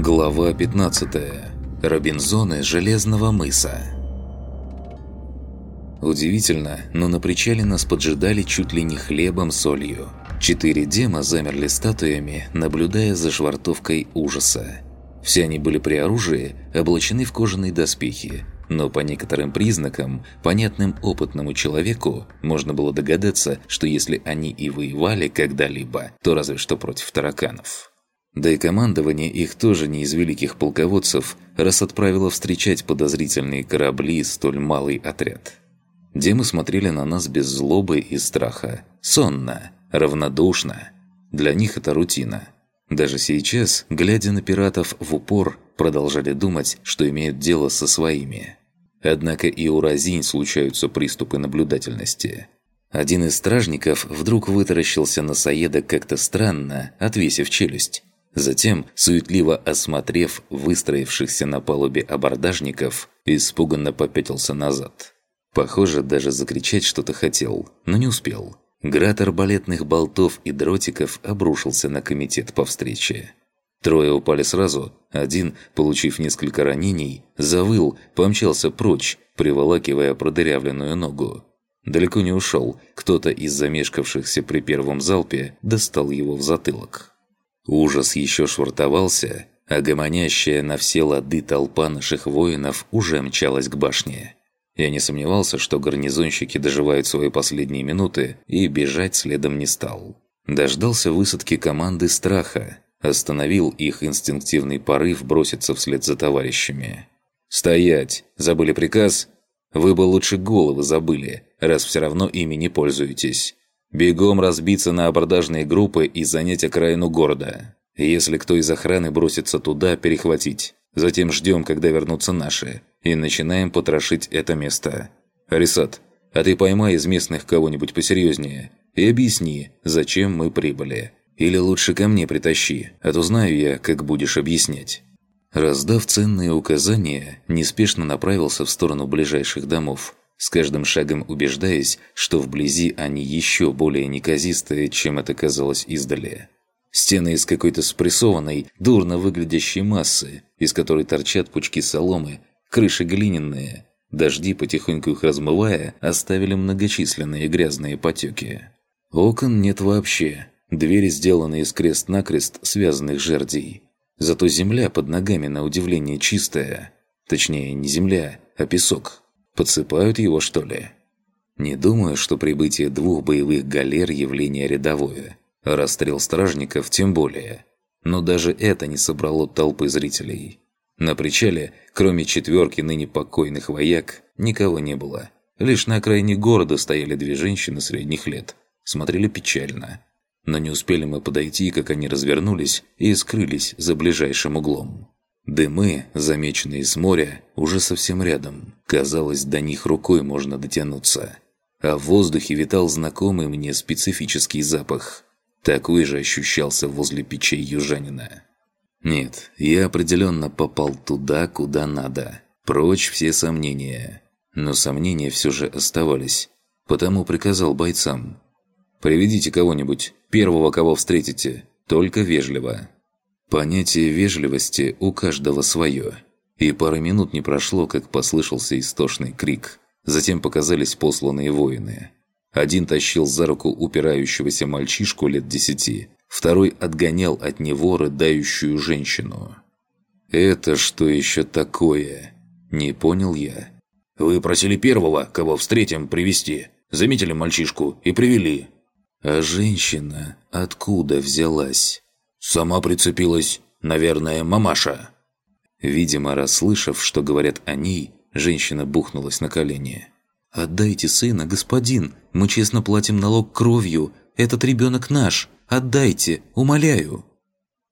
Глава 15. Робинзоны Железного мыса. Удивительно, но на причале нас поджидали чуть ли не хлебом солью. Четыре дема замерли статуями, наблюдая за швартовкой ужаса. Все они были при оружии, облачены в кожаные доспехи, но по некоторым признакам, понятным опытному человеку, можно было догадаться, что если они и воевали когда-либо, то разве что против тараканов. Да и командование их тоже не из великих полководцев, раз отправило встречать подозрительные корабли столь малый отряд. Демы смотрели на нас без злобы и страха, сонно, равнодушно. Для них это рутина. Даже сейчас, глядя на пиратов в упор, продолжали думать, что имеют дело со своими. Однако и у разинь случаются приступы наблюдательности. Один из стражников вдруг вытаращился на Саеда как-то странно, отвесив челюсть. Затем, суетливо осмотрев выстроившихся на палубе абордажников, испуганно попятился назад. Похоже, даже закричать что-то хотел, но не успел. Град арбалетных болтов и дротиков обрушился на комитет по встрече. Трое упали сразу, один, получив несколько ранений, завыл, помчался прочь, приволакивая продырявленную ногу. Далеко не ушел, кто-то из замешкавшихся при первом залпе достал его в затылок. Ужас еще швартовался, а гомонящая на все лады толпа наших воинов уже мчалась к башне. Я не сомневался, что гарнизонщики доживают свои последние минуты и бежать следом не стал. Дождался высадки команды страха, остановил их инстинктивный порыв броситься вслед за товарищами. «Стоять! Забыли приказ? Вы бы лучше головы забыли, раз все равно ими не пользуетесь. Бегом разбиться на абордажные группы и занять окраину города. Если кто из охраны бросится туда, перехватить. Затем ждем, когда вернутся наши, и начинаем потрошить это место. Арисат, а ты поймай из местных кого-нибудь посерьезнее и объясни, зачем мы прибыли. Или лучше ко мне притащи, а то знаю я, как будешь объяснять». Раздав ценные указания, неспешно направился в сторону ближайших домов – с каждым шагом убеждаясь, что вблизи они еще более неказистые, чем это казалось издали. Стены из какой-то спрессованной, дурно выглядящей массы, из которой торчат пучки соломы, крыши глиняные. Дожди, потихоньку их размывая, оставили многочисленные грязные потеки. Окон нет вообще. Двери сделаны из крест-накрест связанных жердей. Зато земля под ногами на удивление чистая. Точнее, не земля, а песок. Подсыпают его, что ли? Не думаю, что прибытие двух боевых галер – явление рядовое. расстрел стражников тем более. Но даже это не собрало толпы зрителей. На причале, кроме четверки ныне покойных вояк, никого не было. Лишь на окраине города стояли две женщины средних лет. Смотрели печально. Но не успели мы подойти, как они развернулись и скрылись за ближайшим углом. Дымы, замеченные с моря, уже совсем рядом. Казалось, до них рукой можно дотянуться. А в воздухе витал знакомый мне специфический запах. Такой же ощущался возле печей южанина. Нет, я определенно попал туда, куда надо. Прочь все сомнения. Но сомнения все же оставались. Потому приказал бойцам. «Приведите кого-нибудь, первого, кого встретите, только вежливо». Понятие вежливости у каждого свое. И пара минут не прошло, как послышался истошный крик. Затем показались посланные воины. Один тащил за руку упирающегося мальчишку лет десяти, второй отгонял от него рыдающую женщину. «Это что еще такое?» Не понял я. «Вы просили первого, кого встретим, привести. Заметили мальчишку и привели». «А женщина откуда взялась?» «Сама прицепилась, наверное, мамаша». Видимо, расслышав, что говорят о ней, женщина бухнулась на колени. «Отдайте сына, господин! Мы честно платим налог кровью! Этот ребенок наш! Отдайте! Умоляю!»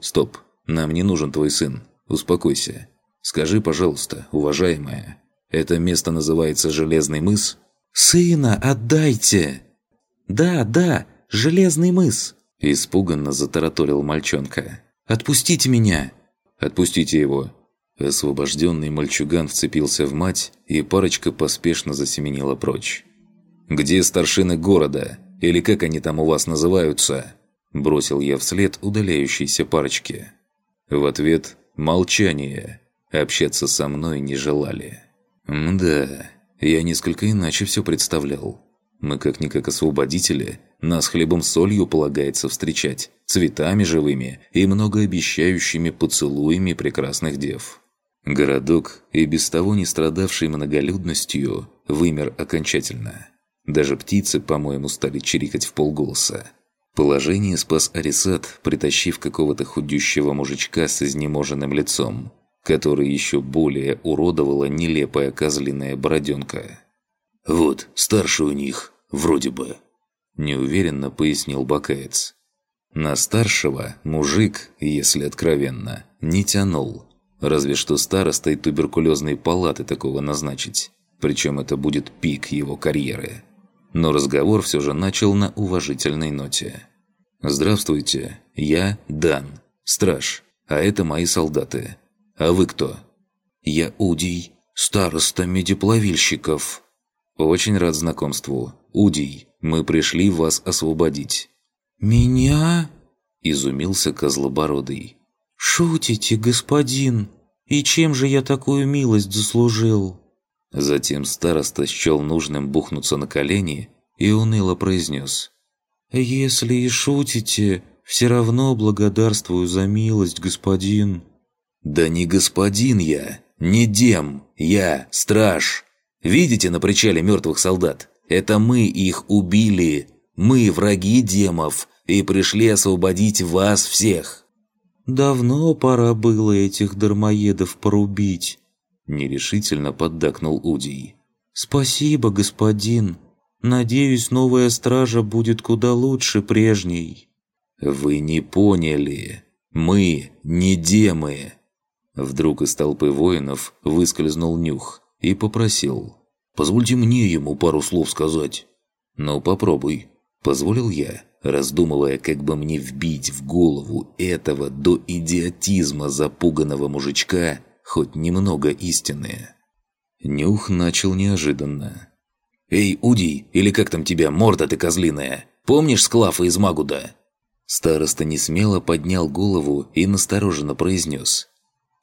«Стоп! Нам не нужен твой сын! Успокойся! Скажи, пожалуйста, уважаемая, это место называется Железный мыс?» «Сына отдайте!» «Да, да, Железный мыс!» Испуганно затараторил мальчонка. «Отпустите меня!» «Отпустите его!» Освобожденный мальчуган вцепился в мать, и парочка поспешно засеменила прочь. «Где старшины города? Или как они там у вас называются?» Бросил я вслед удаляющейся парочке. В ответ Молчание. Общаться со мной не желали. Мда, я несколько иначе все представлял. Мы как-никак освободители, нас хлебом-солью полагается встречать, цветами живыми и многообещающими поцелуями прекрасных дев. Городок, и без того не страдавший многолюдностью, вымер окончательно. Даже птицы, по-моему, стали чирикать в полголоса. Положение спас Арисат, притащив какого-то худющего мужичка с изнеможенным лицом, который еще более уродовала нелепая козлиная бороденка. «Вот, старший у них, вроде бы», – неуверенно пояснил Бакаец. На старшего мужик, если откровенно, не тянул. Разве что старостой туберкулезной палаты такого назначить. Причем это будет пик его карьеры. Но разговор все же начал на уважительной ноте. «Здравствуйте, я Дан, страж, а это мои солдаты. А вы кто?» «Я Удий, староста медиплавильщиков». «Очень рад знакомству. Удий, мы пришли вас освободить». «Меня?» – изумился Козлобородый. «Шутите, господин? И чем же я такую милость заслужил?» Затем староста счел нужным бухнуться на колени и уныло произнес. «Если и шутите, все равно благодарствую за милость, господин». «Да не господин я, не дем, я страж. Видите на причале мертвых солдат? Это мы их убили. Мы враги демов и пришли освободить вас всех». «Давно пора было этих дармоедов порубить», – нерешительно поддакнул Удий. «Спасибо, господин. Надеюсь, новая стража будет куда лучше прежней». «Вы не поняли. Мы не демы». Вдруг из толпы воинов выскользнул нюх и попросил. «Позвольте мне ему пару слов сказать». «Ну, попробуй», – позволил я раздумывая, как бы мне вбить в голову этого до идиотизма запуганного мужичка хоть немного истины. Нюх начал неожиданно. «Эй, Удий, или как там тебя, морда ты козлиная? Помнишь Склафа из Магуда?» Староста несмело поднял голову и настороженно произнес.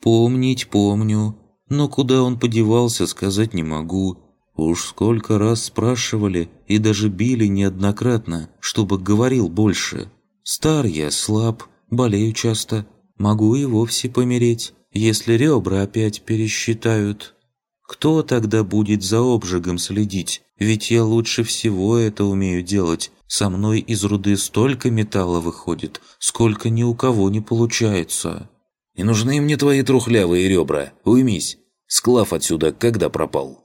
«Помнить помню, но куда он подевался, сказать не могу. Уж сколько раз спрашивали и даже били неоднократно, чтобы говорил больше. Стар я, слаб, болею часто, могу и вовсе помереть, если ребра опять пересчитают. Кто тогда будет за обжигом следить? Ведь я лучше всего это умею делать. Со мной из руды столько металла выходит, сколько ни у кого не получается. Не нужны мне твои трухлявые ребра, уймись. Склав отсюда когда пропал?»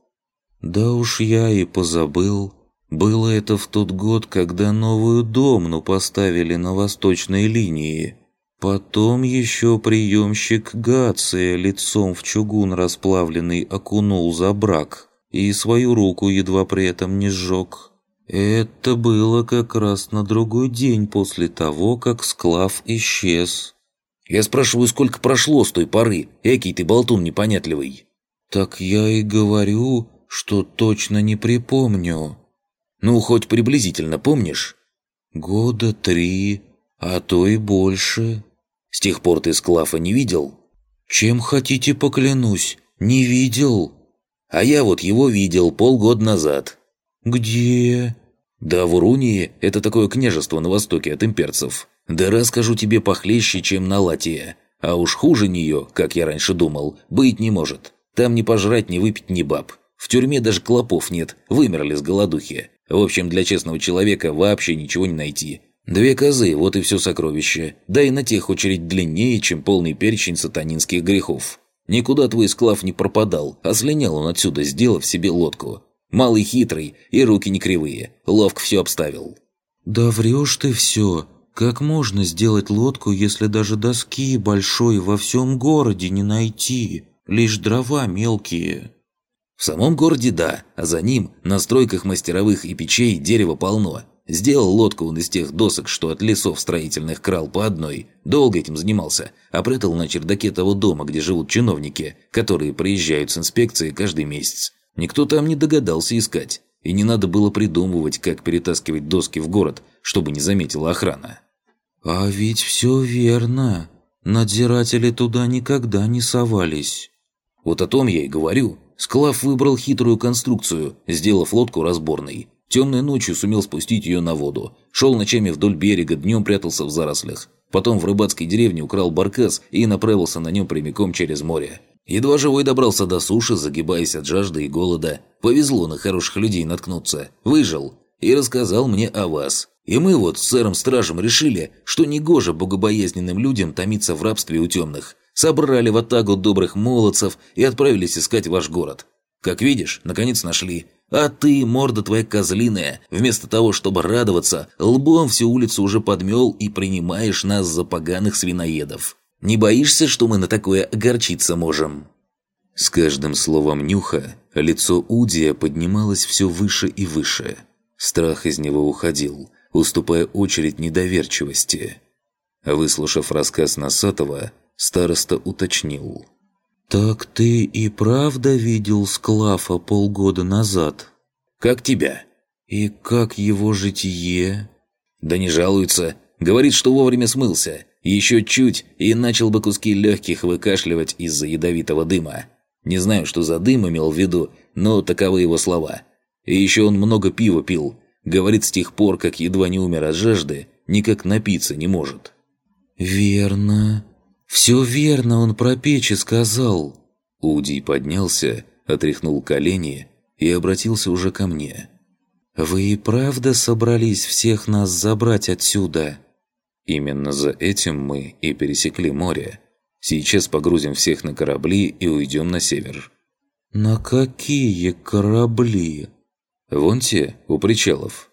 Да уж я и позабыл. Было это в тот год, когда новую домну поставили на восточной линии. Потом еще приемщик Гация лицом в чугун расплавленный окунул за брак и свою руку едва при этом не сжег. Это было как раз на другой день после того, как склав исчез. «Я спрашиваю, сколько прошло с той поры? Экий ты болтун непонятливый!» «Так я и говорю, что точно не припомню. Ну, хоть приблизительно помнишь? Года три, а то и больше. С тех пор ты Склафа не видел? Чем хотите поклянусь, не видел. А я вот его видел полгода назад. Где? Да в Урунии, это такое княжество на востоке от имперцев. Да расскажу тебе похлеще, чем на Латия. А уж хуже нее, как я раньше думал, быть не может. Там ни пожрать, ни выпить, ни баб. В тюрьме даже клопов нет, вымерли с голодухи. В общем, для честного человека вообще ничего не найти. Две козы, вот и все сокровище. Да и на тех очередь длиннее, чем полный перечень сатанинских грехов. Никуда твой склав не пропадал, а слинял он отсюда, сделав себе лодку. Малый хитрый и руки не кривые, ловко все обставил. «Да врешь ты все. Как можно сделать лодку, если даже доски большой во всем городе не найти? Лишь дрова мелкие». В самом городе да, а за ним, на стройках мастеровых и печей, дерева полно. Сделал лодку он из тех досок, что от лесов строительных крал по одной. Долго этим занимался, а прятал на чердаке того дома, где живут чиновники, которые приезжают с инспекцией каждый месяц. Никто там не догадался искать. И не надо было придумывать, как перетаскивать доски в город, чтобы не заметила охрана. «А ведь все верно. Надзиратели туда никогда не совались. Вот о том я и говорю. Склав выбрал хитрую конструкцию, сделав лодку разборной. Темной ночью сумел спустить ее на воду. Шел ночами вдоль берега, днем прятался в зарослях. Потом в рыбацкой деревне украл баркас и направился на нем прямиком через море. Едва живой добрался до суши, загибаясь от жажды и голода. Повезло на хороших людей наткнуться. Выжил. И рассказал мне о вас. И мы вот с сэром-стражем решили, что негоже богобоязненным людям томиться в рабстве у темных. Собрали в атаку добрых молодцев и отправились искать ваш город. Как видишь, наконец нашли. А ты, морда твоя козлиная, вместо того, чтобы радоваться, лбом всю улицу уже подмел и принимаешь нас за поганых свиноедов. Не боишься, что мы на такое огорчиться можем?» С каждым словом Нюха лицо Удия поднималось все выше и выше. Страх из него уходил, уступая очередь недоверчивости. Выслушав рассказ Носатого, староста уточнил. «Так ты и правда видел Склафа полгода назад?» «Как тебя?» «И как его житие?» «Да не жалуется. Говорит, что вовремя смылся. Еще чуть, и начал бы куски легких выкашливать из-за ядовитого дыма. Не знаю, что за дым имел в виду, но таковы его слова. И еще он много пива пил. Говорит, с тех пор, как едва не умер от жажды, никак напиться не может». «Верно. Все верно он про печи сказал». Удий поднялся, отряхнул колени и обратился уже ко мне. «Вы и правда собрались всех нас забрать отсюда?» Именно за этим мы и пересекли море. Сейчас погрузим всех на корабли и уйдем на север. «На какие корабли?» «Вон те, у причалов».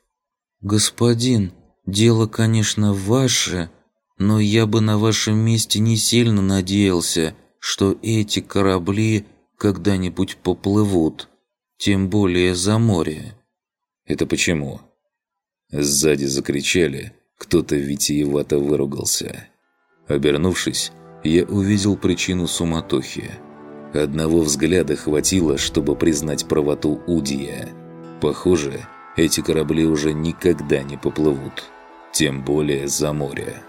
«Господин, дело, конечно, ваше, но я бы на вашем месте не сильно надеялся, что эти корабли когда-нибудь поплывут, тем более за море». «Это почему?» Сзади закричали, кто-то витиевато выругался. Обернувшись, я увидел причину суматохи. Одного взгляда хватило, чтобы признать правоту Удия. Похоже, эти корабли уже никогда не поплывут, тем более за море.